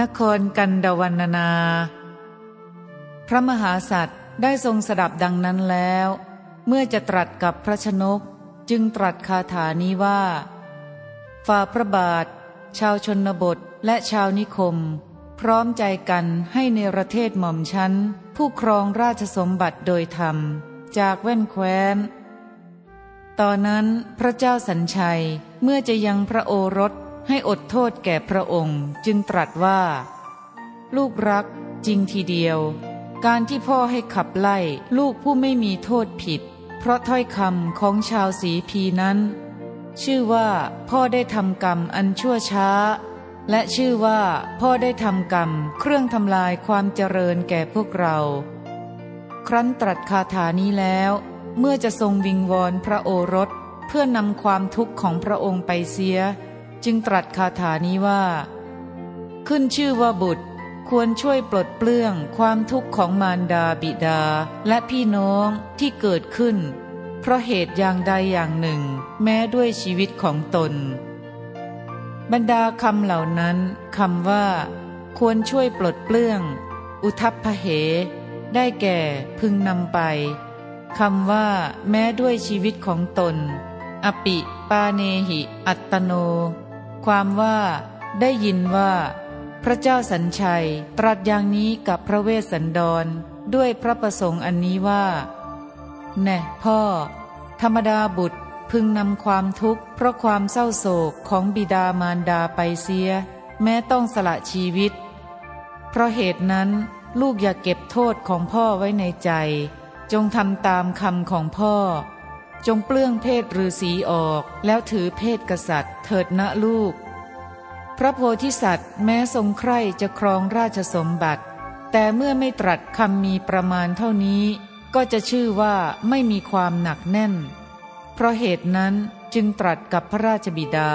นครกันดวันนา พระมหาสัตว์ได้ทรงสดับดังนั้นแล้ว เมื่อจะตรัสกับพระชนกจึงตรัสคาถานี้ว่าฝ่าพระบาท ชาวชนบทและชาวนิคม พร้อมใจกันให้ในประเทศหม่อมชั้น ผู้ครองราชสมบัติโดยธรรม จากแว่นแคว้น ตอนนั้นพระเจ้าสัญชัยเมื่อจะยังพระโอรส ให้อดโทษแก่พระองค์จึงตรัสว่า ลูกรักจริงทีเดียว การที่พ่อให้ขับไล่ลูกผู้ไม่มีโทษผิด เพราะถ้อยคำของชาวสีพีนั้น ชื่อว่าพ่อได้ทำกรรมอันชั่วช้า และชื่อว่าพ่อได้ทำกรรมเครื่องทำลายความเจริญแก่พวกเรา ครั้นตรัสคาถานี้แล้ว เมื่อจะทรงวิงวอนพระโอรสเพื่อนำความทุกข์ของพระองค์ไปเสีย จึงตรัสคาถานี้ว่า ขึ้นชื่อว่าบุตรควรช่วยปลดเปลื้องความทุกข์ของมารดาบิดาและพี่น้องที่เกิดขึ้น เพราะเหตุอย่างใดอย่างหนึ่ง แม้ด้วยชีวิตของตน บรรดาคำเหล่านั้นคำว่า ควรช่วยปลดเปลื้อง อุทัพพเห ได้แก่พึงนำไปคำว่า แม้ด้วยชีวิตของตน อปิปาเนหิ อัตโน ความว่าได้ยินว่า พระเจ้าสัญชัยตรัสอย่างนี้กับพระเวสสันดรด้วยพระประสงค์อันนี้ว่า แน่พ่อ ธรรมดาบุตรพึงนำความทุกข์เพราะความเศร้าโศกของบิดามารดาไปเสีย แม้ต้องสละชีวิต เพราะเหตุนั้นลูกอย่าเก็บโทษของพ่อไว้ในใจ จงทำตามคำของพ่อ จงเปลื้องเพศฤาษีออก แล้วถือเพศกษัตริย์ เถิดนะลูก พระโพธิสัตว์แม้ทรงใคร่จะครองราชสมบัติ แต่เมื่อไม่ตรัสคำมีประมาณเท่านี้ ก็จะชื่อว่าไม่มีความหนักแน่น เพราะเหตุนั้นจึงตรัสกับพระราชบิดา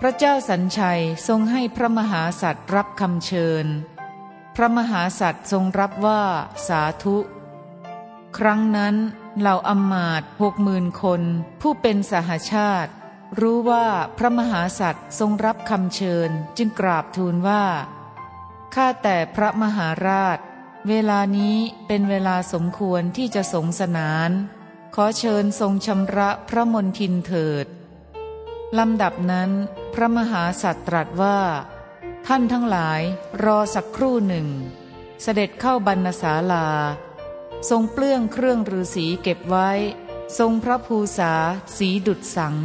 พระเจ้าสัญชัยทรงให้พระมหาสัตว์รับคำเชิญ พระมหาสัตว์ทรงรับว่าสาธุ ครั้งนั้น เหล่าอมาตหกหมื่นคน ผู้เป็นสหชาติ รู้ว่าพระมหาสัตว์ทรงรับคำเชิญจึงกราบทูลว่า ข้าแต่พระมหาราช เวลานี้เป็นเวลาสมควรที่จะสงสนาน ขอเชิญทรงชำระพระมนทินเถิดลำดับนั้น พระมหาสัตว์ตรัสว่า ท่านทั้งหลายรอสักครู่หนึ่ง เสด็จเข้าบรรณศาลา ทรงเปลื้องเครื่องฤาษีเก็บไว้ ทรงพระภูษาสีดุดสัง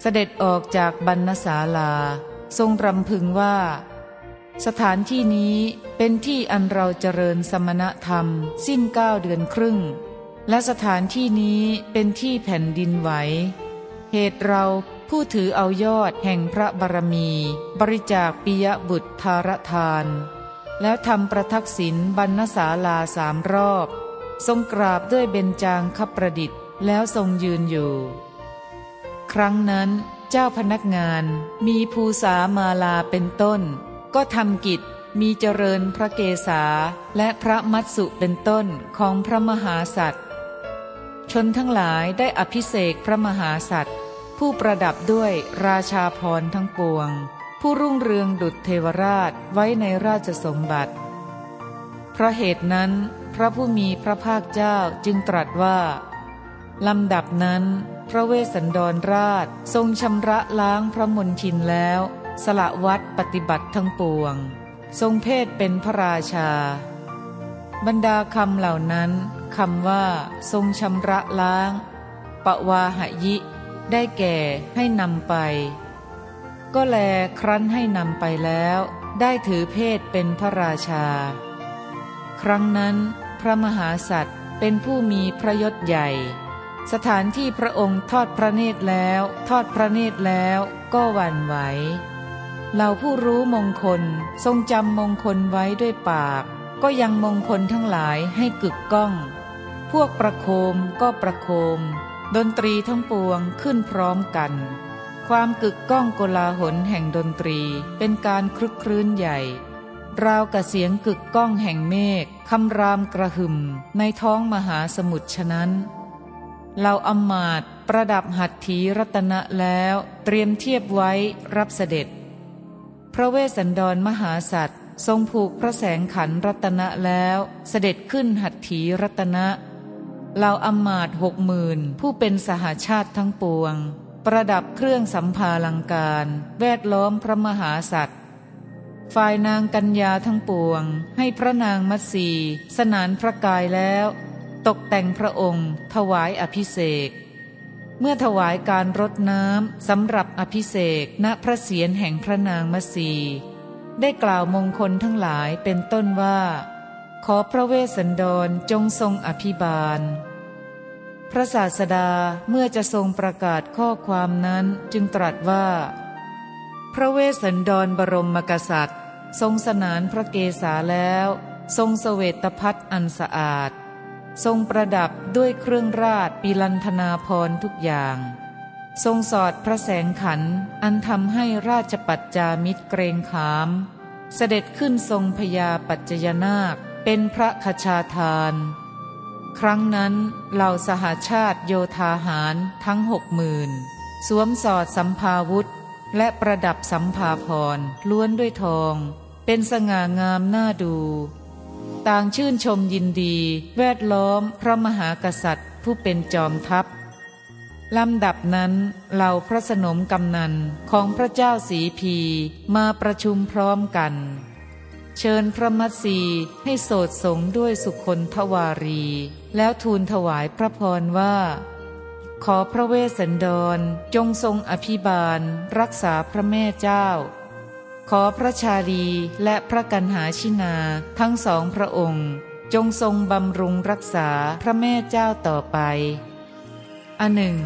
เสด็จออกจากบรรณศาลา ทรงรำพึงว่า สถานที่นี้เป็นที่อันเราเจริญสมณธรรม สิ้นเก้าเดือนครึ่ง และสถานที่นี้เป็นที่แผ่นดินไหว เหตุเราผู้ถือเอายอดแห่งพระบารมี บริจาคปิยบุตรธารทาน แล้วทำประทักษิณบรรณศาลาสามรอบ ทรงกราบด้วยเบญจางคประดิษฐ์ แล้วทรงยืนอยู่ ครั้งนั้นเจ้าพนักงานมีภูษามาลาเป็นต้น ก็ทำกิจมีเจริญพระเกศาและพระมัตสุเป็นต้นของพระมหาสัตว์ชนทั้งหลายได้อภิเษกพระมหาสัตว์ผู้ประดับด้วยราชาพรทั้งปวง ผู้รุ่งเรืองดุจเทวราชไว้ในราชสมบัติ เพราะเหตุนั้นพระผู้มีพระภาคเจ้าจึงตรัสว่าลำดับนั้น พระเวสสันดรราชทรงชำระล้างพระมนทินแล้ว สละวัดปฏิบัติทั้งปวง ทรงเพศเป็นพระราชา บรรดาคำเหล่านั้นคำว่า ทรงชำระล้าง ปวาหยิ ได้แก่ให้นำไป ก็แลครั้นให้นำไปแล้ว ได้ถือเพศเป็นพระราชา ครั้งนั้นพระมหาสัตว์เป็นผู้มีพระยศใหญ่ สถานที่พระองค์ทอดพระเนตรแล้ว ทอดพระเนตรแล้วก็หวั่นไหวเหล่าผู้รู้มงคลทรงจำมงคลไว้ด้วยปาก ก็ยังมงคลทั้งหลายให้กึกก้อง พวกประโคมก็ประโคม ดนตรีทั้งปวงขึ้นพร้อมกัน ความกึกก้องโกลาหลแห่งดนตรีเป็นการคลึกครื้นใหญ่ ราวกับเสียงกึกก้องแห่งเมฆคำรามกระหึ่มในท้องมหาสมุทรฉะนั้นเราอำมาตประดับหัตถีรัตนะแล้วเตรียมเทียบไว้รับเสด็จ พระเวสสันดรมหาสัตว์ทรงผูกพระแสงขันรัตนะแล้วเสด็จขึ้นหัตถีรัตนะเราอำมาตหกหมื่นผู้เป็นสหาชาติทั้งปวง ประดับเครื่องสัมภาลังการ แวดล้อมพระมหาสัตว์ ฝ่ายนางกัญญาทั้งปวง ให้พระนางมัตสีสนานพระกายแล้ว ตกแต่งพระองค์ ถวายอภิเษกเมื่อถวายการรดน้ำสำหรับอภิเษกณพระเศียรแห่งพระนางมัสีได้กล่าวมงคลทั้งหลายเป็นต้นว่า ขอพระเวสสันดรจงทรงอภิบาล พระศาสดาเมื่อจะทรงประกาศข้อความนั้นจึงตรัสว่า พระเวสสันดรบรมมกษัตริย์ ทรงสนานพระเกศาแล้ว ทรงสเสวตพัดอันสะอาด ทรงประดับด้วยเครื่องราชปีลันธนาพรทุกอย่าง ทรงสอดพระแสงขันอันทำให้ราชปัจจามิตรเกรงขาม เสด็จขึ้นทรงพยาปัจจยนาคเป็นพระคชาทาน ครั้งนั้นเหล่าสหาชาติโยธาหารทั้งหกหมื่นสวมสอดสัมภาวุธ และประดับสัมภาพรล้วนด้วยทอง เป็นสง่างามน่าดู ต่างชื่นชมยินดี แวดล้อมพระมหากษัตริย์ ผู้เป็นจอมทัพลำดับนั้นเหล่าพระสนมกำนันของพระเจ้าสีพีมาประชุมพร้อมกัน เชิญพระมัสีให้โสดสงด้วยสุคนทวารี แล้วทูลถวายพระพรว่า ขอพระเวสสันดรจงทรงอภิบาล รักษาพระแม่เจ้า ขอพระชาลีและพระกันหาชินาทั้งสองพระองค์ จงทรงบำรุงรักษาพระแม่เจ้าต่อไปอันหนึ่ง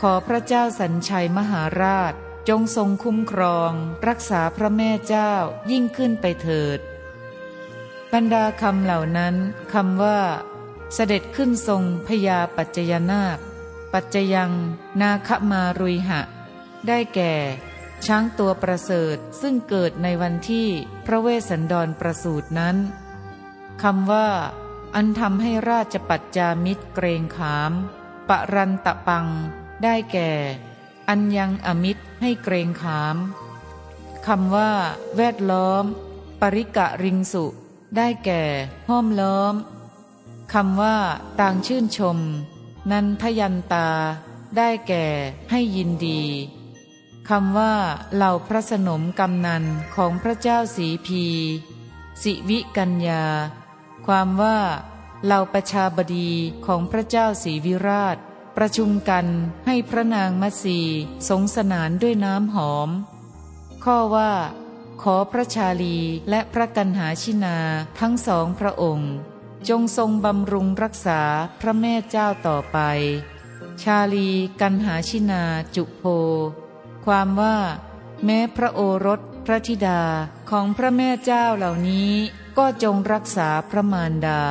ขอพระเจ้าสัญชัยมหาราช จงทรงคุ้มครอง รักษาพระแม่เจ้ายิ่งขึ้นไปเถิด บรรดาคำเหล่านั้นคำว่า เสด็จขึ้นทรงพยาปัจจยนาค ปัจจยัง นาคมารุยหะ ได้แก่ ช้างตัวประเสริฐซึ่งเกิดในวันที่พระเวสสันดรประสูตินั้นคำว่า อันทำให้ราชปัจจามิตรเกรงขาม ปรันตะปัง ได้แก่ อันยังอมิตรให้เกรงขามคำว่า แวดล้อม ปริกะริงสุ ได้แก่ห้อมล้อมคำว่า ต่างชื่นชม นันทยันตา ได้แก่ให้ยินดีคำว่าเหล่าพระสนมกำนันของพระเจ้าสีพี สิวิกัญญา ความว่าเหล่าประชาบดีของพระเจ้าสีวิราช ประชุมกันให้พระนางมัสีสงสนานด้วยน้ำหอม ข้อว่า ขอพระชาลีและพระกันหาชินาทั้งสองพระองค์ จงทรงบำรุงรักษาพระแม่เจ้าต่อไป ชาลีกันหาชินาจุโพ ความว่า แม้พระโอรสพระธิดาของพระแม่เจ้าเหล่านี้ก็จงรักษาพระมารดา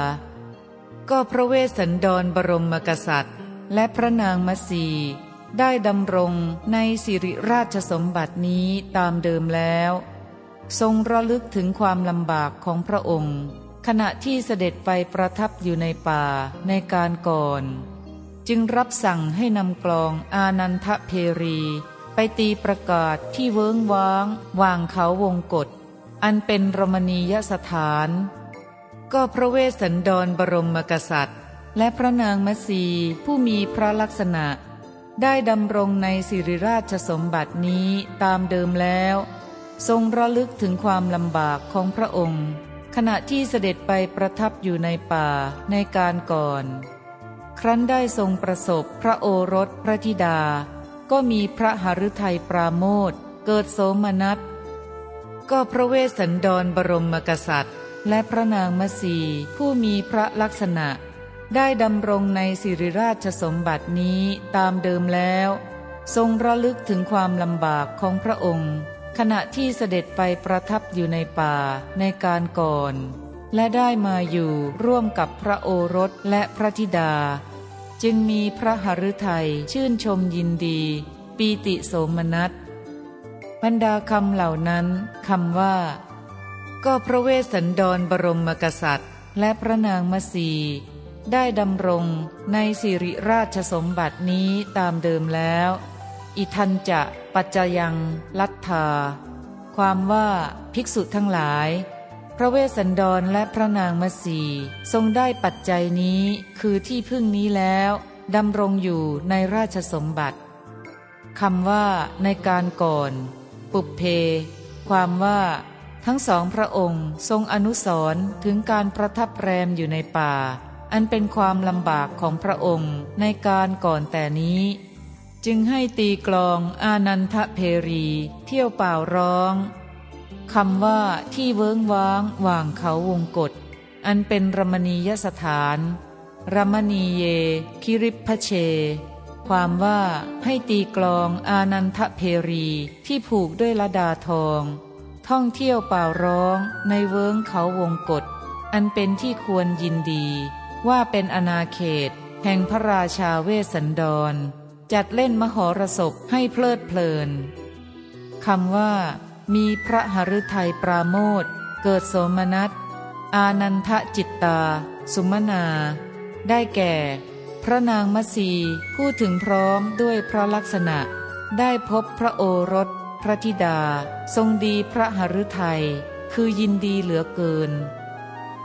ก็พระเวสสันดรบรมกษัตริย์ และพระนางมัสีได้ดำรงในสิริราชสมบัตินี้ตามเดิมแล้ว ทรงระลึกถึงความลำบากของพระองค์ ขณะที่เสด็จไปประทับอยู่ในป่าในการก่อน จึงรับสั่งให้นำกลองอานันทเพรี ไปตีประกาศที่เวิ้งว้างวางเขาวงกฏอันเป็นรมณียสถาน ก็พระเวสสันดรบรมกษัตริย์ และพระนางมัสีผู้มีพระลักษณะ ได้ดำรงในสิริราชสมบัตินี้ตามเดิมแล้ว ทรงระลึกถึงความลำบากของพระองค์ ขณะที่เสด็จไปประทับอยู่ในป่าในการก่อน ครั้นได้ทรงประสบพระโอรสพระธิดา ก็มีพระหฤทัยปราโมทเกิดโสมนัส ก็พระเวสสันดรบรมกษัตริย์ และพระนางมัสีผู้มีพระลักษณะ ได้ดำรงในสิริราชสมบัตินี้ตามเดิมแล้ว ทรงระลึกถึงความลำบากของพระองค์ ขณะที่เสด็จไปประทับอยู่ในป่าในการก่อน และได้มาอยู่ร่วมกับพระโอรสและพระธิดา จึงมีพระหฤทัยชื่นชมยินดี ปีติโสมนัสบรรดาคำเหล่านั้นคำว่า ก็พระเวสสันดรบรมกษัตริย์ และพระนางมัสีได้ดำรงในสิริราชสมบัตินี้ตามเดิมแล้ว อิทันจะปัจจยังลัทธา ความว่าภิกษุทั้งหลาย พระเวสสันดรและพระนางมัสีทรงได้ปัจจัยนี้คือที่พึ่งนี้แล้วดำรงอยู่ในราชสมบัติคำว่าในการก่อน ปุเพ ความว่า ทั้งสองพระองค์ทรงอนุสรถึงการประทับแรมอยู่ในป่า อันเป็นความลำบากของพระองค์ในการก่อนแต่นี้ จึงให้ตีกลองอานันทเพรี เที่ยวเป่าร้องคำว่าที่เวิ้งว้างว่างเขาวงกฏอันเป็นรมณียสถานรมณีเย คิริพเช ความว่าให้ตีกลองอานันทเพรีที่ผูกด้วยละดาทอง ท่องเที่ยวเป่าร้องในเวิ้งเขาวงกฏอันเป็นที่ควรยินดี ว่าเป็นอนาเขต แห่งพระราชาเวสสันดร จัดเล่นมหรสพให้เพลิดเพลินคำว่า มีพระหฤทัยปราโมทเกิดโสมนัสอานันทจิตตา สุมนา ได้แก่ พระนางมัสีผู้ถึงพร้อมด้วยพระลักษณะ ได้พบพระโอรส พระธิดา ทรงดีพระหฤทัยคือยินดีเหลือเกิน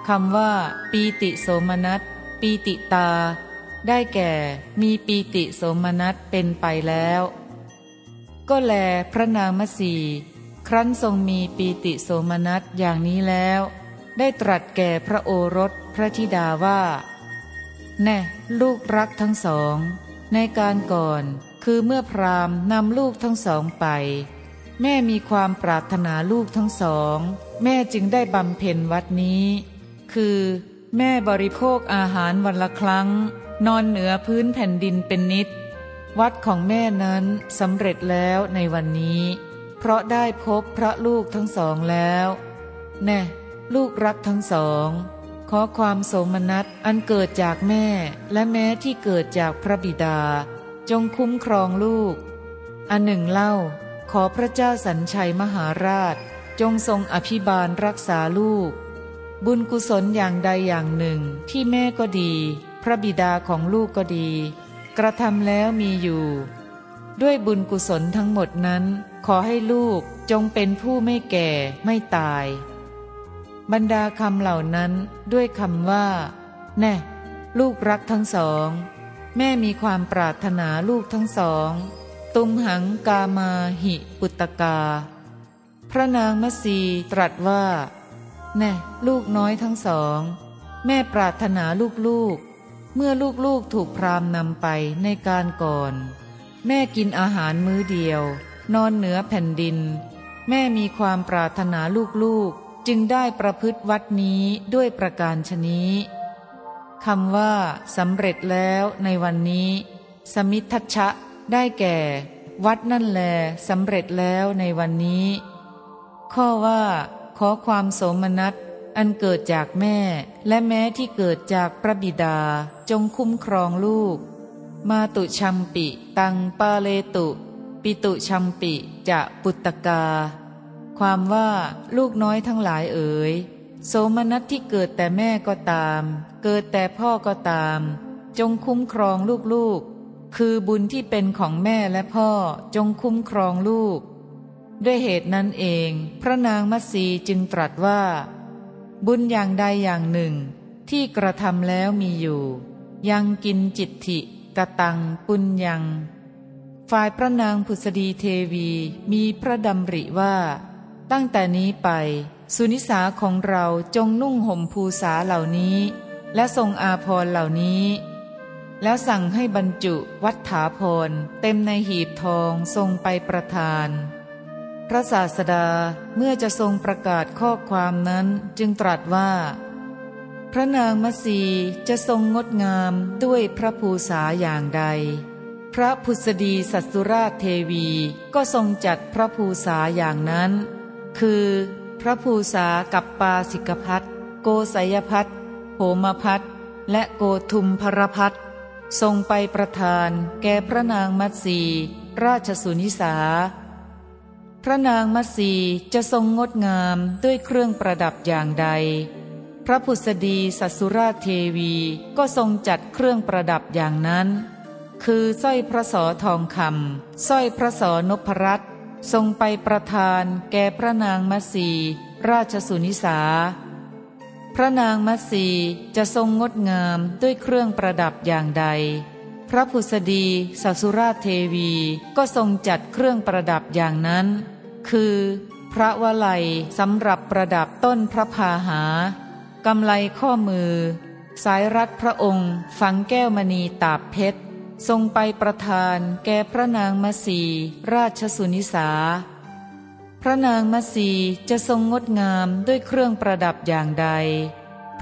คำว่า ปีติโสมนัสปีติตา ได้แก่มีปีติโสมนัสเป็นไปแล้ว ก็แลพระนางมัสีครั้นทรงมีปีติโสมนัสอย่างนี้แล้ว ได้ตรัสแก่พระโอรสพระธิดาว่า แน่ลูกรักทั้งสอง ในการก่อนคือเมื่อพรามนำลูกทั้งสองไป แม่มีความปรารถนาลูกทั้งสอง แม่จึงได้บำเพ็ญวัดนี้ คือ แม่บริโภคอาหารวันละครั้ง นอนเหนือพื้นแผ่นดินเป็นนิด วัดของแม่นั้นสำเร็จแล้วในวันนี้ เพราะได้พบพระลูกทั้งสองแล้ว แน่ ลูกรักทั้งสอง ขอความโสมนัสอันเกิดจากแม่และแม้ที่เกิดจากพระบิดา จงคุ้มครองลูก อันหนึ่งเล่า ขอพระเจ้าสัญชัยมหาราช จงทรงอภิบาลรักษาลูก บุญกุศลอย่างใดอย่างหนึ่งที่แม่ก็ดี พระบิดาของลูกก็ดี กระทำแล้วมีอยู่ ด้วยบุญกุศลทั้งหมดนั้น ขอให้ลูกจงเป็นผู้ไม่แก่ไม่ตาย บรรดาคำเหล่านั้นด้วยคำว่า แน่ ลูกรักทั้งสอง แม่มีความปรารถนาลูกทั้งสอง ตุมหังกามาหิปุตตกา พระนางมัสีตรัสว่า แน่ ลูกน้อยทั้งสอง แม่ปรารถนาลูกๆ เมื่อลูกๆถูกพรามนำไปในการก่อน แม่กินอาหารมื้อเดียว นอนเหนือแผ่นดิน แม่มีความปรารถนาลูกๆ จึงได้ประพฤติวัดนี้ด้วยประการชนี้คำว่าสำเร็จแล้วในวันนี้ สมิทัชชะ ได้แก่ วัดนั่นแลสำเร็จแล้วในวันนี้ ข้อว่า ขอความโสมนัส อันเกิดจากแม่ และแม้ที่เกิดจากพระบิดาจงคุ้มครองลูก มาตุชัมปิ ตังปาเลตุ ปิตุชัมปิจะปุตตกา ความว่าลูกน้อยทั้งหลายเอ๋ยโสมนัสที่เกิดแต่แม่ก็ตาม เกิดแต่พ่อก็ตาม จงคุ้มครองลูกๆ คือบุญที่เป็นของแม่และพ่อจงคุ้มครองลูก ด้วยเหตุนั้นเอง พระนางมัสีจึงตรัสว่า บุญอย่างใดอย่างหนึ่ง ที่กระทำแล้วมีอยู่ ยังกินจิตถิกะตังปุญยัง ฝ่ายพระนางผุสดีเทวีมีพระดำริว่า ตั้งแต่นี้ไป สุนิสาของเราจงนุ่งห่มภูษาเหล่านี้ และทรงอาพรเหล่านี้ แล้วสั่งให้บรรจุวัฏฐาพรเต็มในหีบทองทรงไปประทาน พระศาสดาเมื่อจะทรงประกาศข้อความนั้นจึงตรัสว่า พระนางมัสีจะทรงงดงามด้วยพระภูษาอย่างใด พระพุษดีสัสุราชเทวีก็ทรงจัดพระภูษาอย่างนั้น คือ พระภูษากับปาสิกพัทโกสยพัทโหมพัทและโกทุมพรพัททรงไปประทานแก่พระนางมัตสีราชสุนิสา พระนางมัสีจะทรงงดงามด้วยเครื่องประดับอย่างใด พระพุษดีสัสุราเทวีก็ทรงจัดเครื่องประดับอย่างนั้น คือสร้อยพระสอทองคำสร้อยพระสอนพรัตทรงไปประทานแก่พระนางมัสีราชสุนิสา พระนางมัสีจะทรงงดงามด้วยเครื่องประดับอย่างใด พระผุสดีสัสุราเทวีก็ทรงจัดเครื่องประดับอย่างนั้น คือ พระวลัยสำหรับประดับต้นพระพาหากำไลข้อมือ สายรัดพระองค์ฝังแก้วมณีตาบเพชร ทรงไปประทานแก่พระนางมัสีราชสุนิสา พระนางมัสีจะทรงงดงามด้วยเครื่องประดับอย่างใด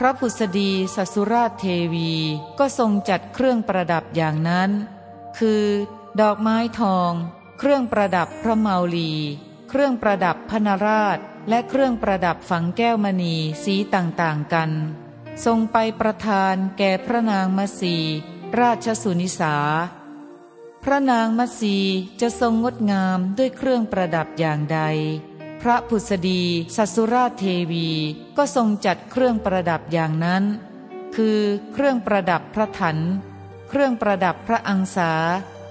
พระผุษดีสัสุราชเทวีก็ทรงจัดเครื่องประดับอย่างนั้น คือ ดอกไม้ทอง เครื่องประดับพระเมาลี เครื่องประดับพนราช และเครื่องประดับฝังแก้วมณีสีต่างๆกัน ทรงไปประทานแก่พระนางมัสีราชสุนิสา พระนางมัสีจะทรงงดงามด้วยเครื่องประดับอย่างใด พระผุษดีสัสุราชเทวีก็ทรงจัดเครื่องประดับอย่างนั้น คือเครื่องประดับพระถัน เครื่องประดับพระอังสา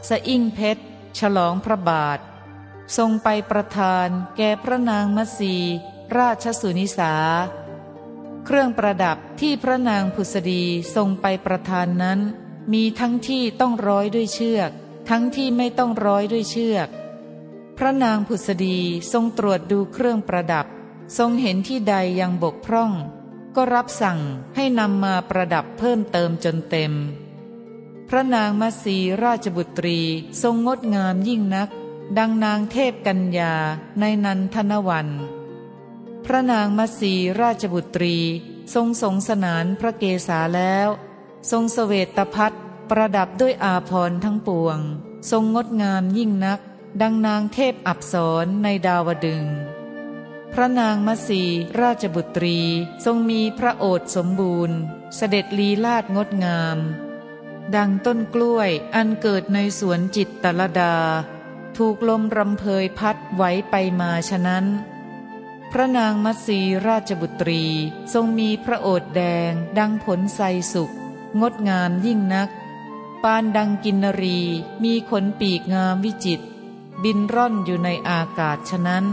สะอิ่งเพชร ฉลองพระบาท ทรงไปประทานแก่พระนางมัสี ราชสุนิสา เครื่องประดับที่พระนางผุษดีทรงไปประทานนั้น มีทั้งที่ต้องร้อยด้วยเชือก ทั้งที่ไม่ต้องร้อยด้วยเชือก พระนางผุษดีทรงตรวจดูเครื่องประดับ ทรงเห็นที่ใดยังบกพร่อง ก็รับสั่งให้นำมาประดับเพิ่มเติมจนเต็ม พระนางมัสีราชบุตรีทรงงดงามยิ่งนัก ดังนางเทพกัญญาในนันทนวัน พระนางมัสีราชบุตรีทรงสงสนานพระเกศาแล้ว ทรงสเสวตพัดประดับด้วยอาพรทั้งปวง ทรงงดงามยิ่งนัก ดังนางเทพอับสรในดาวดึง พระนางมัสีราชบุตรีทรงมีพระโอษสมบูรณ์ เสด็จลีลาดงดงาม ดังต้นกล้วยอันเกิดในสวนจิตตลดา ถูกลมรำเพยพัดไหวไปมาฉะนั้น พระนางมัสีราชบุตรีทรงมีพระโอษแดงดังผลไทรสุกงดงามยิ่งนัก ปานดังกินนรีมีขนปีกงามวิจิต บินร่อนอยู่ในอากาศฉะนั้น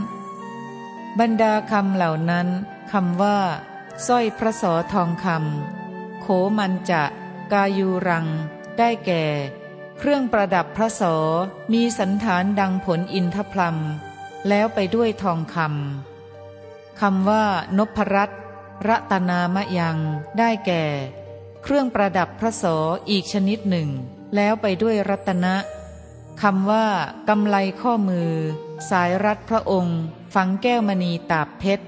บรรดาคำเหล่านั้นคำว่าสร้อยพระสอทองคำโขมันจะกายูรัง ได้แก่ เครื่องประดับพระสอมีสันฐานดังผลอินทพลัมแล้วไปด้วยทองคำคำว่านพรัตรัตนามยังได้แก่ เครื่องประดับพระโสอีกชนิดหนึ่ง แล้วไปด้วยรัตนะ คำว่ากำไลข้อมือ สายรัดพระองค์ ฝังแก้วมณีตาบเพชร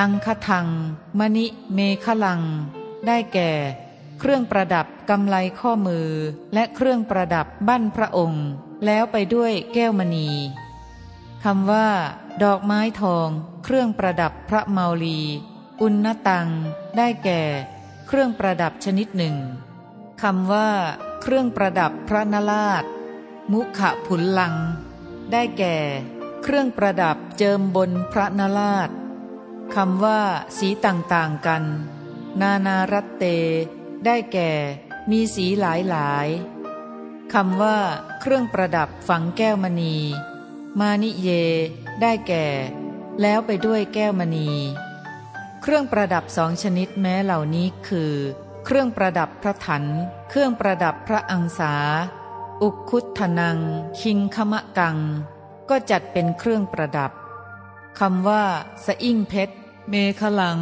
อังคทัง มณิเมฆลัง ได้แก่ เครื่องประดับกำไลข้อมือ และเครื่องประดับบั้นพระองค์ แล้วไปด้วยแก้วมณีคำว่า ดอกไม้ทอง เครื่องประดับพระเมาลี อุณตัง ได้แก่ เครื่องประดับชนิดหนึ่งคำว่า เครื่องประดับพระนราช มุขะผุนลัง ได้แก่ เครื่องประดับเจิมบนพระนราชคำว่า สีต่างๆกัน นานารัตเต ได้แก่ มีสีหลายหลายคำว่า เครื่องประดับฝังแก้วมณี มานิเย ได้แก่ แล้วไปด้วยแก้วมณี เครื่องประดับสองชนิดแม้เหล่านี้คือ เครื่องประดับพระถัน เครื่องประดับพระอังสา อุคุทนัง คิงคมะกัง ก็จัดเป็นเครื่องประดับคำว่า สอิ่งเพชร เมฆลัง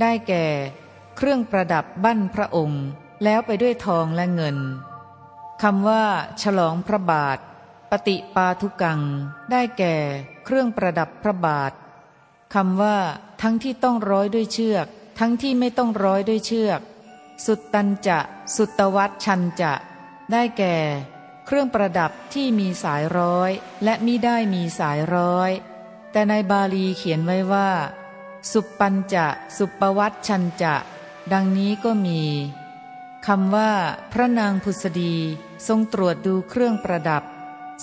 ได้แก่ เครื่องประดับบั้นพระองค์ แล้วไปด้วยทองและเงินคำว่า ฉลองพระบาท ปฏิปาทุกัง ได้แก่ เครื่องประดับพระบาทคำว่า ทั้งที่ต้องร้อยด้วยเชือก ทั้งที่ไม่ต้องร้อยด้วยเชือก สุดตันจะ สุตวัตชันจะ ได้แก่ เครื่องประดับที่มีสายร้อย และมิได้มีสายร้อย แต่ในบาลีเขียนไว้ว่า สุปปันจะ สุปวัตชันจะ ดังนี้ก็มีคำว่า พระนางพุษดีทรงตรวจดูเครื่องประดับ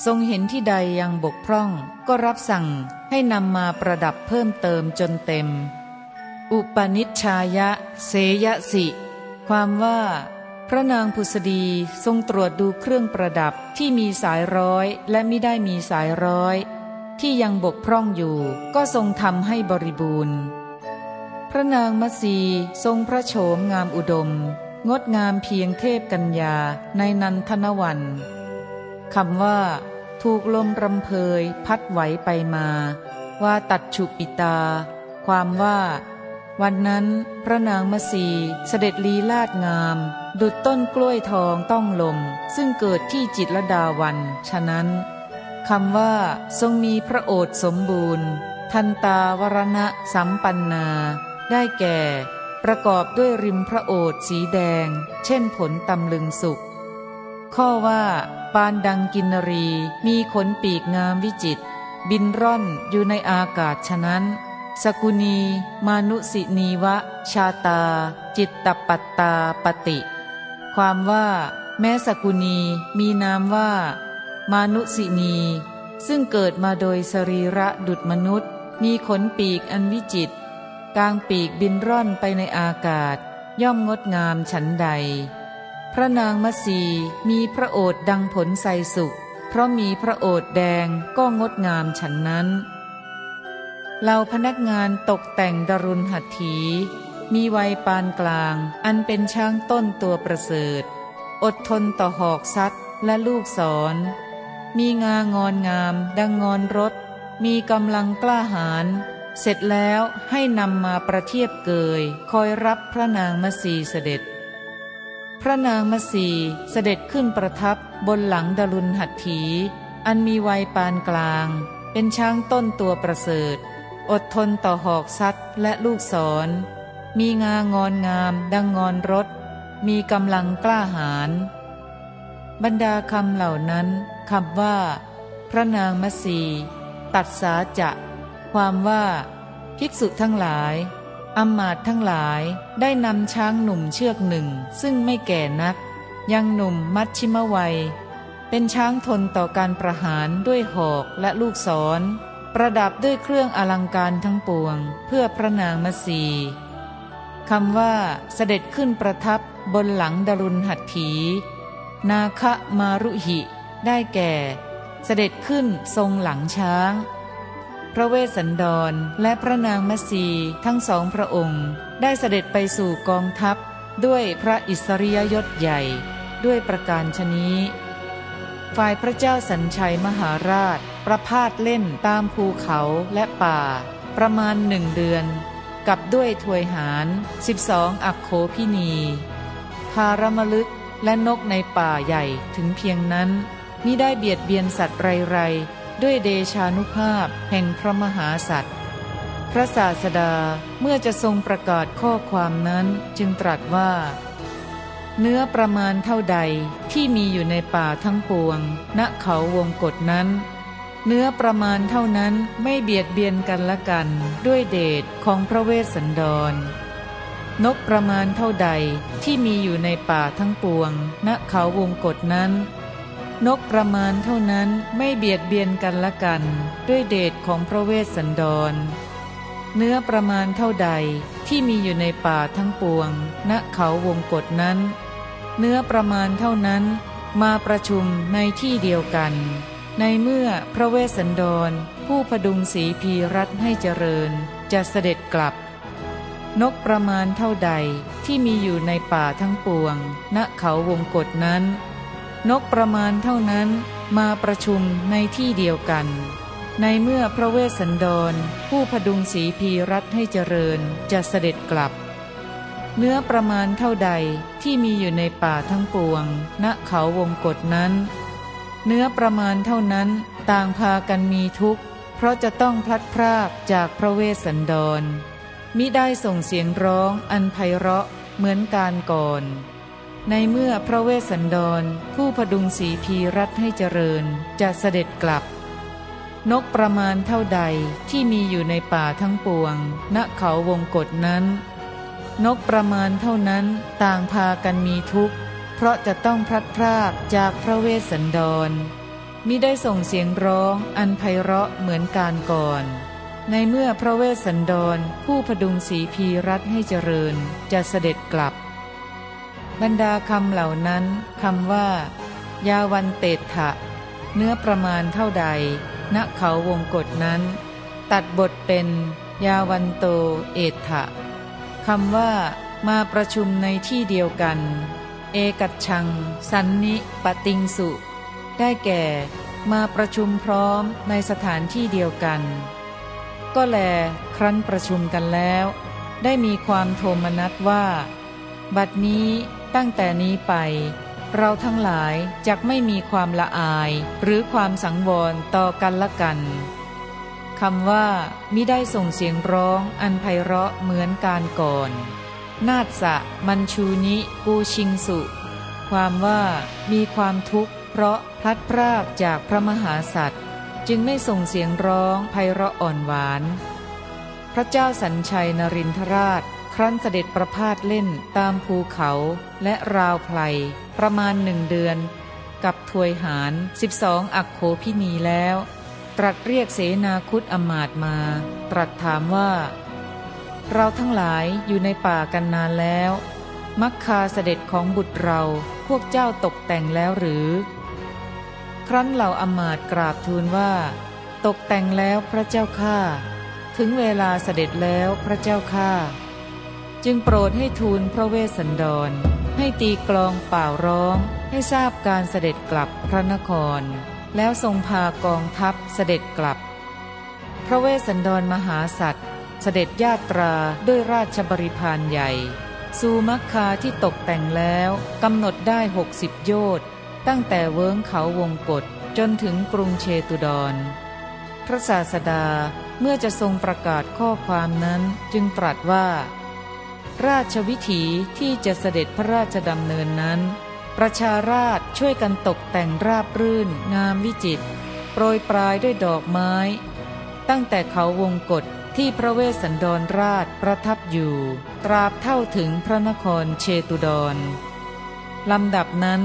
ทรงเห็นที่ใดยังบกพร่อง ก็รับสั่งให้นำมาประดับเพิ่มเติมจนเต็ม อุปนิชชายะ เสยสิ ความว่า พระนางผุษดีทรงตรวจดูเครื่องประดับที่มีสายร้อยและไม่ได้มีสายร้อย ที่ยังบกพร่องอยู่ ก็ทรงทำให้บริบูรณ์ พระนางมัสีทรงพระโฉมงามอุดม งดงามเพียงเทพกัญญาในนันทนวันคำว่า ถูกลมรำเพยพัดไหวไปมา ว่าตัดฉุปิตา ความว่า วันนั้นพระนางมัสีเสด็จลีลาดงาม ดุดต้นกล้วยทองต้องลม ซึ่งเกิดที่จิตรดาวัน ฉะนั้นคำว่าทรงมีพระโอษสมบูรณ์ ทันตาวรณะสัมปันนา ได้แก่ ประกอบด้วยริมพระโอษฐ์สีแดง เช่นผลตำลึงสุก ข้อว่า ปานดังกินรีมีขนปีกงามวิจิต บินร่อนอยู่ในอากาศฉะนั้น สกุณี มานุสินีวะ ชาตา จิตตปัตตาปติ ความว่าแม้สกุณีมีนามว่า มานุสินี ซึ่งเกิดมาโดยสรีระดุจมนุษย์ มีขนปีกอันวิจิตกลางปีกบินร่อนไปในอากาศ ย่อมงดงามฉันใด พระนางมัสีมีพระโอษดังผลไทรสุกเพราะมีพระโอษแดงก็งดงามฉันนั้นเราพนักงานตกแต่งดรุณหัตถี มีวัยปานกลาง อันเป็นช้างต้นตัวประเสริฐ อดทนต่อหอกซัดและลูกศร มีงางอนงาม ดังงอนรถ มีกำลังกล้าหาญเสร็จแล้วให้นำมาประเทียบเกย คอยรับพระนางมสีเสด็จ พระนางมสีเสด็จขึ้นประทับบนหลังดลุนหัตถี อันมีวัยปานกลาง เป็นช้างต้นตัวประเสริฐ อดทนต่อหอกซัดและลูกศร มีงางอนงาม ดังงอนรถ มีกำลังกล้าหาญบรรดาคำเหล่านั้นคำว่า พระนางมัสี ตัดสาจะ ความว่า ภิกษุทั้งหลายอมมาตทั้งหลายได้นำช้างหนุ่มเชือกหนึ่ง ซึ่งไม่แก่นัก ยังหนุ่มมัชชิมวัย เป็นช้างทนต่อการประหารด้วยหอกและลูกศร ประดับด้วยเครื่องอลังการทั้งปวง เพื่อพระนางมัสี คำว่าเสด็จขึ้นประทับบนหลังดรุณหัตถี นาคะมารุหิ ได้แก่ เสด็จขึ้นทรงหลังช้าง พระเวสสันดรและพระนางมัสีทั้งสองพระองค์ ได้เสด็จไปสู่กองทัพ ด้วยพระอิสริยยศใหญ่ ด้วยประการชนี้ฝ่ายพระเจ้าสัญชัยมหาราช ประพาสเล่นตามภูเขาและป่า ประมาณหนึ่งเดือน กับด้วยถวยหารสิบสองอักโคพินีพารมลึกและนกในป่าใหญ่ถึงเพียงนั้นมิได้เบียดเบียนสัตว์ไรๆ ด้วยเดชานุภาพแห่งพระมหาสัตว์ พระศาสดาเมื่อจะทรงประกาศข้อความนั้นจึงตรัสว่า เนื้อประมาณเท่าใดที่มีอยู่ในป่าทั้งปวง ณเขาวงกฏนั้น เนื้อประมาณเท่านั้นไม่เบียดเบียนกันละกันด้วยเดชของพระเวสสันดร นกประมาณเท่าใดที่มีอยู่ในป่าทั้งปวง ณเขาวงกฏนั้น นกประมาณเท่านั้นไม่เบียดเบียนกันละกันด้วยเดชของพระเวสสันดร เนื้อประมาณเท่าใดที่มีอยู่ในป่าทั้งปวง ณเขาวงกฏนั้น เนื้อประมาณเท่านั้นมาประชุมในที่เดียวกัน ในเมื่อพระเวสสันดร ผู้พดุงสีพีรัตให้เจริญ จะเสด็จกลับ นกประมาณเท่าใดที่มีอยู่ในป่าทั้งปวง ณเขาวงกฏนั้น นกประมาณเท่านั้นมาประชุมในที่เดียวกัน ในเมื่อพระเวสสันดร ผู้พดุงสีพีรัตให้เจริญจะเสด็จกลับ เนื้อประมาณเท่าใดที่มีอยู่ในป่าทั้งปวง ณเขาวงกฏนั้น เนื้อประมาณเท่านั้นต่างพากันมีทุกข์ เพราะจะต้องพลัดพรากจากพระเวสสันดร มิได้ส่งเสียงร้องอันไพเราะเหมือนการก่อน ในเมื่อพระเวสสันดร ผู้พดุงสีพีรัตให้เจริญจะเสด็จกลับ นกประมาณเท่าใดที่มีอยู่ในป่าทั้งปวง ณเขาวงกฏนั้น นกประมาณเท่านั้นต่างพากันมีทุกข์ ราะจะต้องพลัดพรากจากพระเวสสันดร มิได้ส่งเสียงร้องอันไพเราะเหมือนการก่อน ในเมื่อพระเวสสันดรผู้พดุงสีพีรัตให้เจริญจะเสด็จกลับ บรรดาคำเหล่านั้นคำว่า ยาวันเตถะ เนื้อประมาณเท่าใด ณเขาวงกฏนั้น ตัดบทเป็น ยาวันโตเอถะคำว่ามาประชุมในที่เดียวกัน เอกัจชัง สันนิปติงสุ ได้แก่ มาประชุมพร้อมในสถานที่เดียวกัน ก็แล ครั้นประชุมกันแล้ว ได้มีความโทมนัสว่า บัดนี้ตั้งแต่นี้ไป เราทั้งหลายจะไม่มีความละอายหรือความสังวรต่อกันละกันคำว่ามิได้ส่งเสียงร้องอันไพเราะเหมือนการก่อน นาฏสะมันชูนิกูชิงสุ ความว่ามีความทุกข์ เพราะพลัดพรากจากพระมหาสัตว์ จึงไม่ส่งเสียงร้องไพเราะอ่อนหวาน พระเจ้าสัญชัยนรินทราช ครั้นเสด็จประพาสเล่นตามภูเขาและราวไพลประมาณหนึ่งเดือน กับถวยหารสิบสองอักโคพินีแล้ว ตรัสเรียกเสนาคุตอมาตมา ตรัสถามว่า เราทั้งหลายอยู่ในป่ากันนานแล้ว มักคาเสด็จของบุตรเราพวกเจ้าตกแต่งแล้วหรือ ครั้นเหล่าอมาตกราบทูลว่า ตกแต่งแล้วพระเจ้าข้าถึงเวลาเสด็จแล้วพระเจ้าข้าจึงโปรดให้ทูลพระเวสสันดร ให้ตีกลองเป่าร้อง ให้ทราบการเสด็จกลับพระนคร แล้วทรงพากองทัพเสด็จกลับ พระเวสสันดรมหาสัตว์ เสด็จญาตราด้วยราชบริพารใหญ่ สู่มักคาที่ตกแต่งแล้วกำหนดได้หกสิบโยชน์ตั้งแต่เวิ้งเขาวงกฏจนถึงกรุงเชตุดร พระศาสดาเมื่อจะทรงประกาศข้อความนั้นจึงตรัสว่า ราชวิถีที่จะเสด็จพระราชดำเนินนั้น ประชาราชช่วยกันตกแต่งราบรื่นงามวิจิตรโปรยปลายด้วยดอกไม้ ตั้งแต่เขาวงกฏ ที่พระเวสสันดรราชประทับอยู่ ตราบเท่าถึงพระนครเชตุดรลำดับนั้น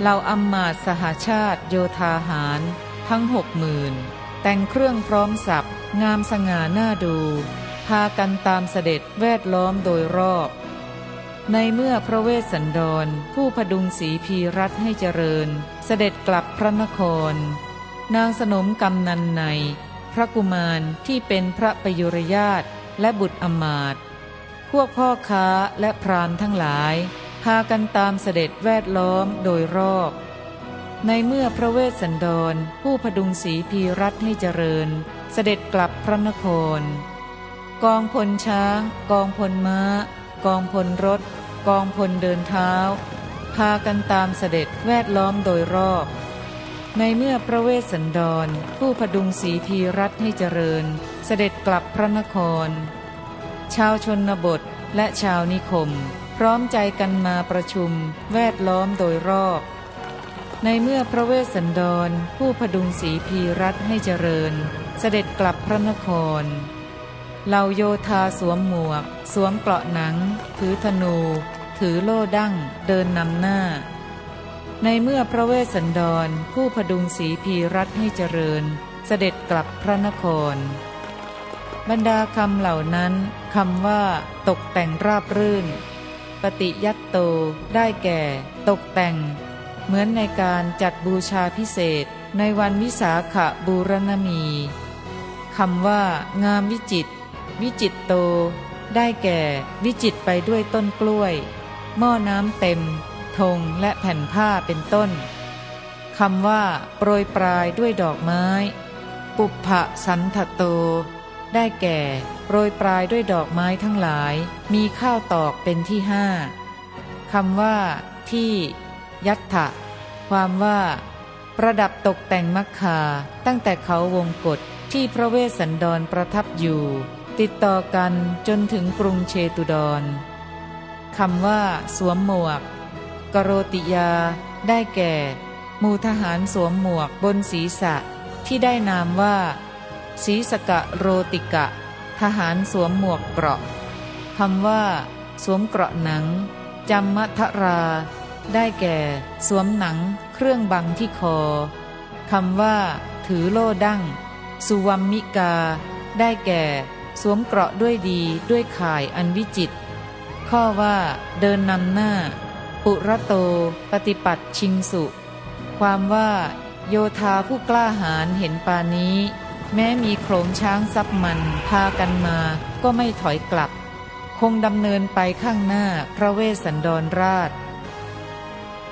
เหล่าอัมมาตสหาชาติโยธาหาร ทั้งหกหมื่นแต่งเครื่องพร้อมสับงามสง่าหน้าดู พากันตามเสด็จแวดล้อมโดยรอบ ในเมื่อพระเวสสันดรผู้พดุงสีพีรัตให้เจริญ เสด็จกลับพระนคร นางสนมกำนันใน ระกุมารที่เป็นพระประยุรญาตและบุตรอมาตพวกพ่อค้าและพรามทั้งหลาย พากันตามเสด็จแวดล้อมโดยรอบ ในเมื่อพระเวสสันดรผู้พดุงสีพีรัตให้เจริญ เสด็จกลับพระนคร กองพลช้าง กองพลม้า กองพลรถ กองพลเดินเท้า พากันตามเสด็จแวดล้อมโดยรอบ ในเมื่อพระเวสสันดร ผู้พดุงสีพีรัตให้เจริญ เสด็จกลับพระนคร ชาวชนบทและชาวนิคม พร้อมใจกันมาประชุมแวดล้อมโดยรอบ ในเมื่อพระเวสสันดร ผู้พดุงสีพีรัตให้เจริญ เสด็จกลับพระนครเหล่าโยธาสวมหมวก สวมเกราะหนัง ถือธนู ถือโล่ดั้ง เดินนำหน้า ในเมื่อพระเวสสันดรผู้พดุงสีพีรัตให้เจริญ เสด็จกลับพระนคร บรรดาคำเหล่านั้นคำว่า ตกแต่งราบรื่น ปฏิยัตโตได้แก่ ตกแต่ง เหมือนในการจัดบูชาพิเศษในวันวิสาขบูรณมีคำว่า งามวิจิต วิจิตโต ได้แก่ วิจิตไปด้วยต้นกล้วย หม้อน้ำเต็ม ธงและแผ่นผ้าเป็นต้นคำว่า โปรยปลายด้วยดอกไม้ ปุพพะสันทโต ได้แก่ โปรยปลายด้วยดอกไม้ทั้งหลาย มีข้าวตอกเป็นที่ห้าคำว่า ที่ ยัตถะความว่า ประดับตกแต่งมักคาตั้งแต่เขาวงกฏที่พระเวสสันดรประทับอยู่ ติดต่อกันจนถึงกรุงเชตุดรคำว่า สวมหมวก กโรติยา ได้แก่ มูทหารสวมหมวกบนศีรษะ ที่ได้นามว่า ศีสกะโรติกะ ทหารสวมหมวกเกราะคำว่า สวมเกราะหนังจำมัทรา ได้แก่ สวมหนังเครื่องบังที่คอคำว่า ถือโล่ดั้ง สุวัมมิกา ได้แก่ สวมเกราะด้วยดีด้วยข่ายอันวิจิต ข้อว่า เดินนำหน้า ปุระโต ปฏิปัติชิงสุ ความว่า โยธาผู้กล้าหาญเห็นปานี้ แม้มีโขลงช้างซับมันพากันมาก็ไม่ถอยกลับ คงดำเนินไปข้างหน้าพระเวสสันดรราช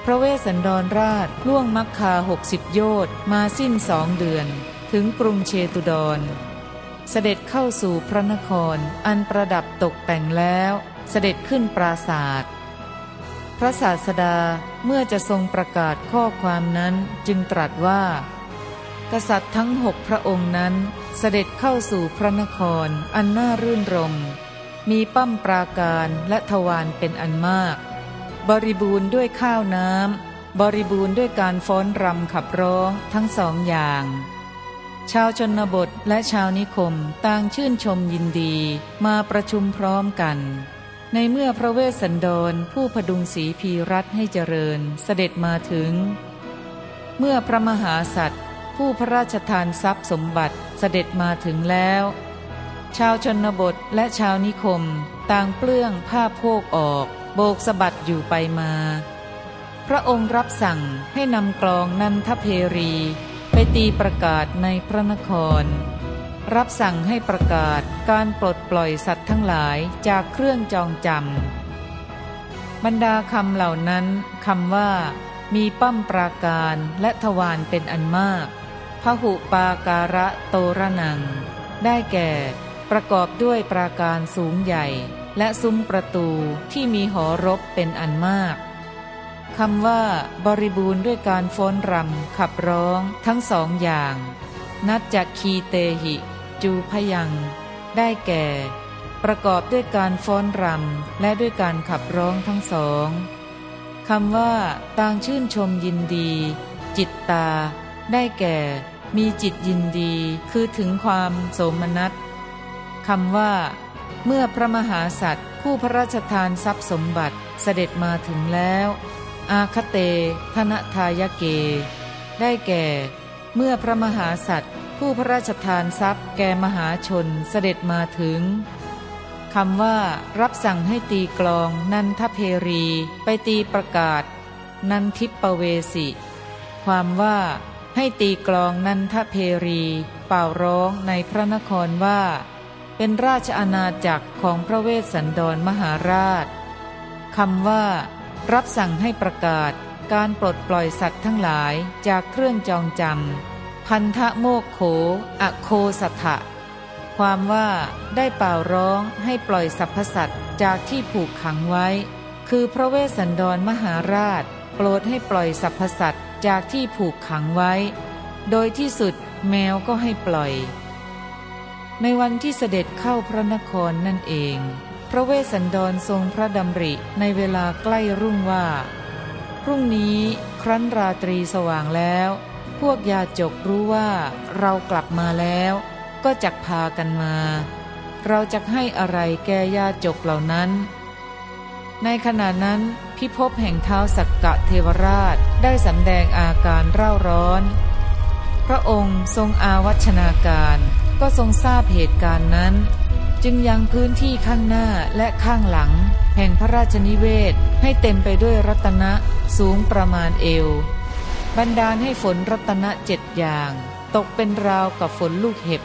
พระเวสสันดรราชล่วงมักคาหกสิบโยชน์มาสิ้นสองเดือน ถึงกรุงเชตุดร เสด็จเข้าสู่พระนครอันประดับตกแต่งแล้ว เสด็จขึ้นปราศาสตร์ พระศาสดาเมื่อจะทรงประกาศข้อความนั้นจึงตรัสว่า กษัตริย์ทั้งหกพระองค์นั้นเสด็จเข้าสู่พระนครอันน่ารื่นรม มีปั้มปราการและทวารเป็นอันมาก บริบูรณ์ด้วยข้าวน้ำบริบูรณ์ด้วยการฟ้อนรำขับร้องทั้งสองอย่าง ชาวชนบทและชาวนิคมต่างชื่นชมยินดีมาประชุมพร้อมกัน ในเมื่อพระเวสสันดรผู้พดุงสีพีรัตให้เจริญเสด็จมาถึง เมื่อพระมหาสัตว์ ผู้พระราชทานทรัพย์สมบัติเสด็จมาถึงแล้ว ชาวชนบทและชาวนิคมต่างเปลื้องผ้าโพกออก โบกสะบัดอยู่ไปมา พระองค์รับสั่งให้นำกลองนันทเพรี ไปตีประกาศในพระนคร รับสั่งให้ประกาศการปลดปล่อยสัตว์ทั้งหลายจากเครื่องจองจำบรรดาคำเหล่านั้นคำว่า มีปั้มปราการและทวารเป็นอันมากพหุปาการะโตระนัง ได้แก่ ประกอบด้วยปราการสูงใหญ่ และซุ้มประตูที่มีหอรบเป็นอันมากคำว่า บริบูรณ์ด้วยการฟ้อนรำขับร้องทั้งสองอย่าง นัจจคีเตหิ จูพยัง ได้แก่ ประกอบด้วยการฟ้อนรำและด้วยการขับร้องทั้งสองคำว่าต่างชื่นชมยินดี จิตตา ได้แก่ มีจิตยินดีคือถึงความโสมนัสคำว่า เมื่อพระมหาสัตว์ ผู้พระราชทานทรัพย์สมบัติเสด็จมาถึงแล้ว อาคเตธนทายเก ได้แก่ เมื่อพระมหาสัตว์ ผู้พระราชทานทรัพย์แก่มหาชนเสด็จมาถึงคำว่า รับสั่งให้ตีกลองนันทเพรีไปตีประกาศ นันทิปเวสิ ความว่าให้ตีกลองนันทเพรี เป่าร้องในพระนครว่า เป็นราชอาณาจักรของพระเวสสันดรมหาราชคำว่า รับสั่งให้ประกาศการปลดปล่อยสัตว์ทั้งหลายจากเครื่องจองจำ พันธะโมกโข อโคสัทะความว่าได้เป่าร้องให้ปล่อยสรรพสัตว์จากที่ผูกขังไว้ คือพระเวสสันดรมหาราช โปรดให้ปล่อยสรรพสัตว์จากที่ผูกขังไว้ โดยที่สุดแมวก็ให้ปล่อย ในวันที่เสด็จเข้าพระนครนั่นเอง พระเวสสันดรทรงพระดำริในเวลาใกล้รุ่งว่า พรุ่งนี้ครั้นราตรีสว่างแล้ว พวกยาจกรู้ว่าเรากลับมาแล้ว ก็จักพากันมา เราจะให้อะไรแก่ยาจกเหล่านั้น ในขณะนั้นพิภพแห่งเท้าสักกะเทวราชได้สำแดงอาการเร่าร้อน พระองค์ทรงอาวัชนาการก็ทรงทราบเหตุการณ์นั้น จึงยังพื้นที่ข้างหน้าและข้างหลัง แห่งพระราชนิเวศให้เต็มไปด้วยรัตนะสูงประมาณเอว บันดาลให้ฝนรัตนะเจ็ดอย่าง ตกเป็นราวกับฝนลูกเห็บ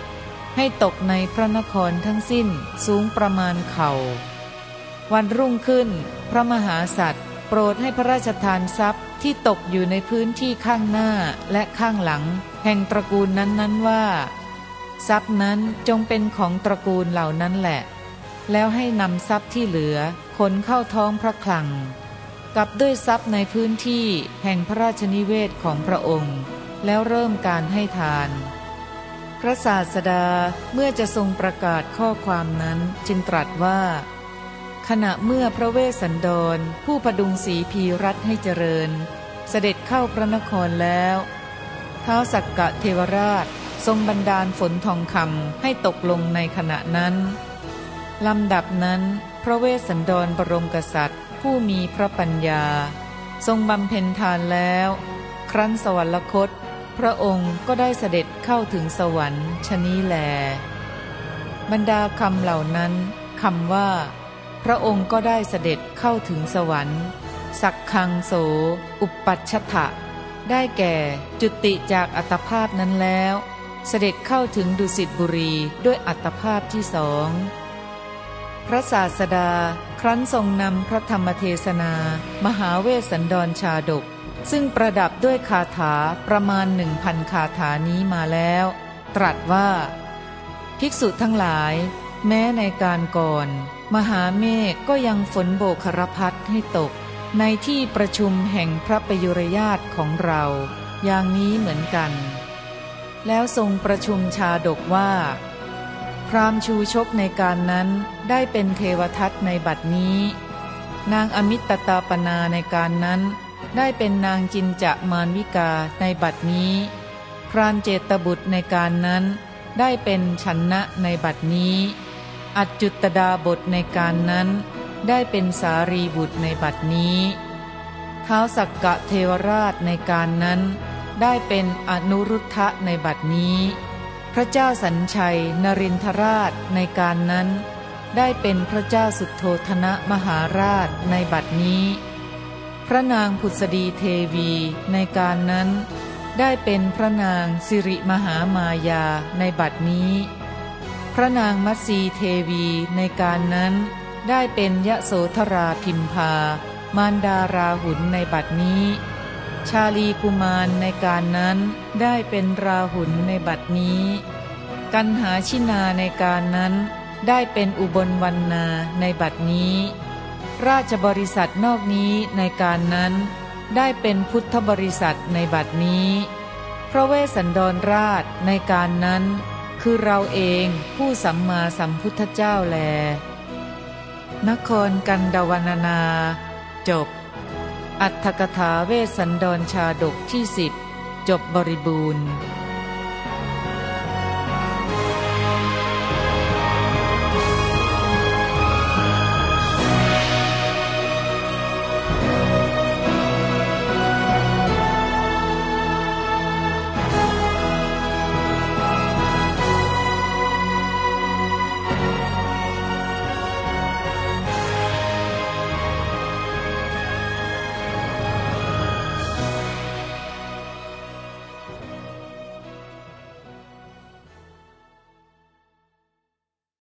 ให้ตกในพระนครทั้งสิ้นสูงประมาณเขา่า วันรุ่งขึ้น พระมหาสัตว์ โปรดให้พระราชทานทรัพย์ที่ตกอยู่ในพื้นที่ข้างหน้าและข้างหลัง แห่งตระกูลนั้นๆว่า ทรัพย์นั้นจงเป็นของตระกูลเหล่านั้นแหละ แล้วให้นำทรัพย์ที่เหลือขนเข้าท้องพระคลัง กับด้วยทรัพย์ในพื้นที่แห่งพระราชนิเวศของพระองค์ แล้วเริ่มการให้ทาน พระศาสดาเมื่อจะทรงประกาศข้อความนั้นจึงตรัสว่า ขณะเมื่อพระเวสสันดร ผู้ประดุงสีพีรัตให้เจริญ เสด็จเข้าพระนครแล้วท้าวสักกะเทวราชทรงบันดาลฝนทองคำให้ตกลงในขณะนั้นลำดับนั้น พระเวสสันดรบรมกษัตริย์ ผู้มีพระปัญญา ทรงบำเพ็ญทานแล้ว ครั้นสวรรคต พระองค์ก็ได้เสด็จเข้าถึงสวรรค์ชนี้แล บรรดาคำเหล่านั้นคำว่า พระองค์ก็ได้เสด็จเข้าถึงสวรรค์ สักคังโส อุปปัชชะได้แก่จุติจากอัตภาพนั้นแล้ว เสด็จเข้าถึงดุสิตบุรีด้วยอัตภาพที่สองพระศาสดา ครั้นทรงนำพระธรรมเทศนา มหาเวสสันดรชาดก ซึ่งประดับด้วยคาถาประมาณหนึ่งพันคาถานี้มาแล้ว ตรัสว่า ภิกษุทั้งหลาย แม้ในการก่อน มหาเมฆก็ยังฝนโบกครพัดให้ตก ในที่ประชุมแห่งพระประยุรญาตของเรา อย่างนี้เหมือนกัน แล้วทรงประชุมชาดกว่า พรามชูชกในการนั้นได้เป็นเทวทัตในบัดนี้ นางอมิตตาปนาในการนั้น ได้เป็นนางจินจะมารวิกาในบัดนี้ พรานเจตบุตรในการนั้น ได้เป็นชนนะในบัดนี้ อัจจุตดาบทในการนั้น ได้เป็นสารีบุตรในบัดนี้เท้าสักกะเทวราชในการนั้น ได้เป็นอนุรุทธะในบัดนี้ พระเจ้าสัญชัยนรินทราชในการนั้น ได้เป็นพระเจ้าสุโธธนะมหาราชในบัดนี้ พระนางผุดสดีเทวีในการนั้น ได้เป็นพระนางสิริมหามายาในบัดนี้ พระนางมัตสีเทวีในการนั้น ได้เป็นยะโสธราพิมพามารดาราหุนในบัดนี้ ชาลีกุมารในการนั้นได้เป็นราหุนในบัดนี้ กันหาชินาในการนั้นได้เป็นอุบลวันนาในบัดนี้ ราชบริษัทนอกนี้ในการนั้น ได้เป็นพุทธบริษัทในบัดนี้ พระเวสสันดรราชในการนั้น คือเราเองผู้สัมมาสัมพุทธเจ้าแล นครกันดาวนานา จบ อัตถกถาเวสสันดรชาดกที่สิบจบบริบูรณ์